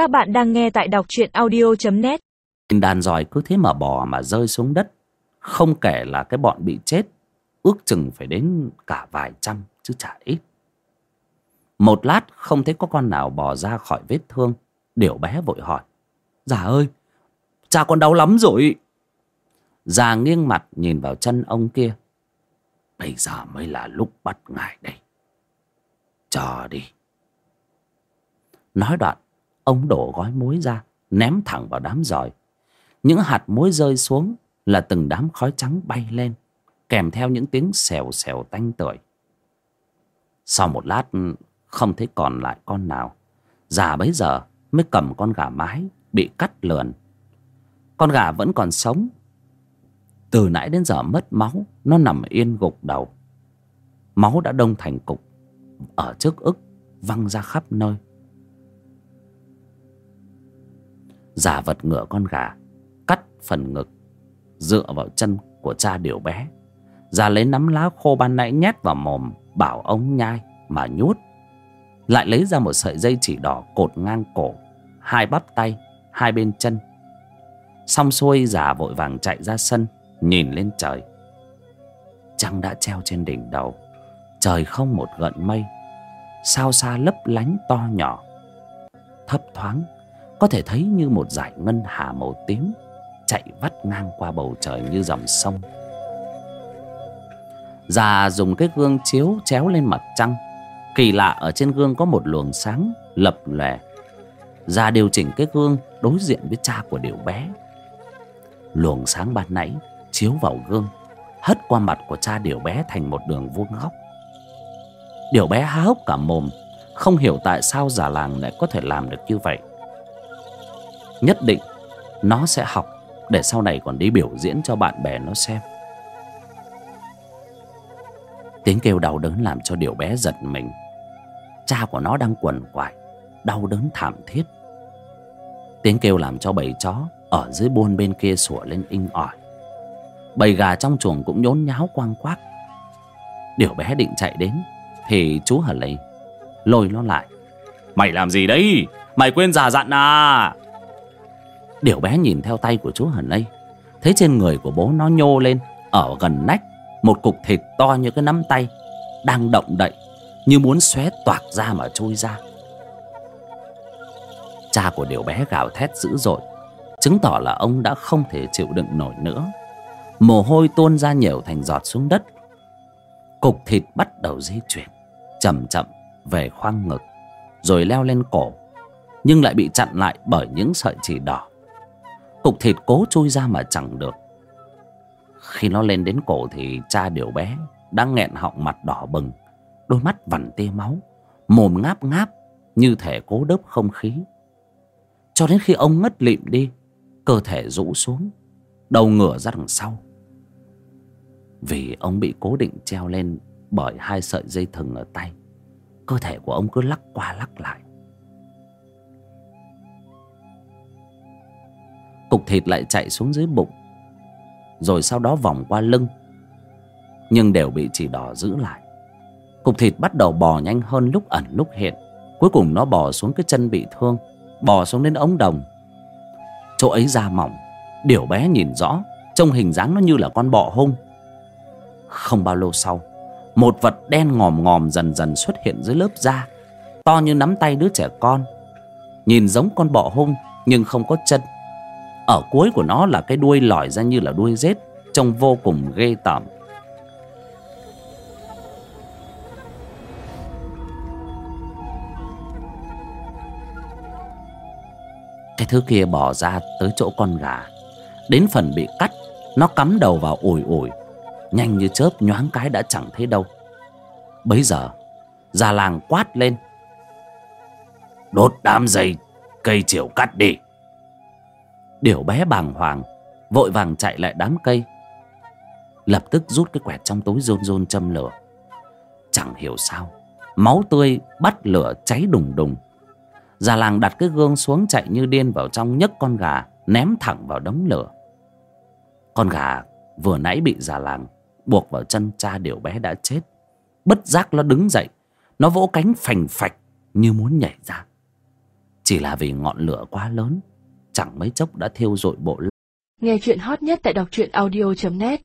Các bạn đang nghe tại đọc truyện audio.net Đàn giỏi cứ thế mà bò mà rơi xuống đất. Không kể là cái bọn bị chết, Ước chừng phải đến cả vài trăm, chứ chả ít. Một lát, không thấy có con nào bò ra khỏi vết thương. Điểu bé vội hỏi Già ơi, Cha con đau lắm rồi. Già nghiêng mặt nhìn vào chân ông kia. Bây giờ mới là lúc bắt ngài đây. Chờ đi. Nói đoạn Ông đổ gói muối ra, Ném thẳng vào đám giỏi Những hạt muối rơi xuống Là từng đám khói trắng bay lên, Kèm theo những tiếng xèo xèo tanh tưởi. Sau một lát, Không thấy còn lại con nào. Già bấy giờ mới cầm con gà mái Bị cắt lườn. Con gà vẫn còn sống. Từ nãy đến giờ mất máu, Nó nằm yên gục đầu. Máu đã đông thành cục, Ở trước ức Văng ra khắp nơi. Giả vật ngựa con gà, cắt phần ngực, dựa vào chân của cha điều bé. Già lấy nắm lá khô ban nãy nhét vào mồm, bảo ông nhai mà nhút. Lại lấy ra một sợi dây chỉ đỏ cột ngang cổ, hai bắp tay, hai bên chân. Xong xuôi, già vội vàng chạy ra sân, nhìn lên trời. Trăng đã treo trên đỉnh đầu, trời không một gợn mây, sao xa lấp lánh to nhỏ, thấp thoáng có thể thấy như một dải ngân hà màu tím chạy vắt ngang qua bầu trời như dòng sông. Già dùng cái gương chiếu chéo lên mặt trăng. Kỳ lạ ở trên gương có một luồng sáng lập lòe. Già điều chỉnh cái gương đối diện với cha của điều bé. Luồng sáng ban nãy chiếu vào gương, hất qua mặt của cha điều bé thành một đường vuông góc. Điều bé há hốc cả mồm, không hiểu tại sao già làng lại có thể làm được như vậy nhất định nó sẽ học để sau này còn đi biểu diễn cho bạn bè nó xem. Tiếng kêu đau đớn làm cho điều bé giật mình. Cha của nó đang quằn quại, đau đớn thảm thiết. Tiếng kêu làm cho bầy chó ở dưới buôn bên kia sủa lên inh ỏi. Bầy gà trong chuồng cũng nhốn nháo quang quác. Điều bé định chạy đến, thì chú hờ lấy lôi nó lại. Mày làm gì đấy? Mày quên già dặn à? Điều bé nhìn theo tay của chú Hần ấy, Thấy trên người của bố nó nhô lên, Ở gần nách, Một cục thịt to như cái nắm tay, Đang động đậy, Như muốn xé toạc ra mà trôi ra. Cha của điều bé gào thét dữ dội, Chứng tỏ là ông đã không thể chịu đựng nổi nữa. Mồ hôi tuôn ra nhiều thành giọt xuống đất. Cục thịt bắt đầu di chuyển, Chậm chậm, về khoang ngực, Rồi leo lên cổ, Nhưng lại bị chặn lại bởi những sợi chỉ đỏ. Cục thịt cố chui ra mà chẳng được. Khi nó lên đến cổ thì cha điều bé Đang nghẹn họng mặt đỏ bừng, Đôi mắt vằn tia máu, Mồm ngáp ngáp Như thể cố đớp không khí. Cho đến khi ông ngất lịm đi, Cơ thể rũ xuống, Đầu ngửa ra đằng sau. Vì ông bị cố định treo lên Bởi hai sợi dây thừng ở tay, Cơ thể của ông cứ lắc qua lắc lại. Cục thịt lại chạy xuống dưới bụng. Rồi sau đó vòng qua lưng. Nhưng đều bị chỉ đỏ giữ lại. Cục thịt bắt đầu bò nhanh hơn lúc ẩn lúc hiện. Cuối cùng nó bò xuống cái chân bị thương. Bò xuống đến ống đồng. Chỗ ấy da mỏng. Điểu bé nhìn rõ. Trông hình dáng nó như là con bọ hung. Không bao lâu sau, một vật đen ngòm ngòm dần dần xuất hiện dưới lớp da. To như nắm tay đứa trẻ con. Nhìn giống con bọ hung, nhưng không có chân ở cuối của nó là cái đuôi lòi ra như là đuôi rết, Trông vô cùng ghê tởm. Cái thứ kia bỏ ra tới chỗ con gà. Đến phần bị cắt, Nó cắm đầu vào ủi ủi. Nhanh như chớp, nhoáng cái đã chẳng thấy đâu. Bấy giờ, Già làng quát lên. Đốt đám dây, Cây chiều cắt đi điều bé bàng hoàng, Vội vàng chạy lại đám cây. Lập tức rút cái quẹt trong túi rôn rôn châm lửa. Chẳng hiểu sao, Máu tươi bắt lửa cháy đùng đùng. Già làng đặt cái gương xuống chạy như điên vào trong nhấc con gà, Ném thẳng vào đống lửa. Con gà vừa nãy bị già làng Buộc vào chân cha điều bé đã chết. Bất giác nó đứng dậy, Nó vỗ cánh phành phạch Như muốn nhảy ra. Chỉ là vì ngọn lửa quá lớn chẳng mấy chốc đã thiêu rụi bộ lông. nghe chuyện hot nhất tại đọc truyện audio net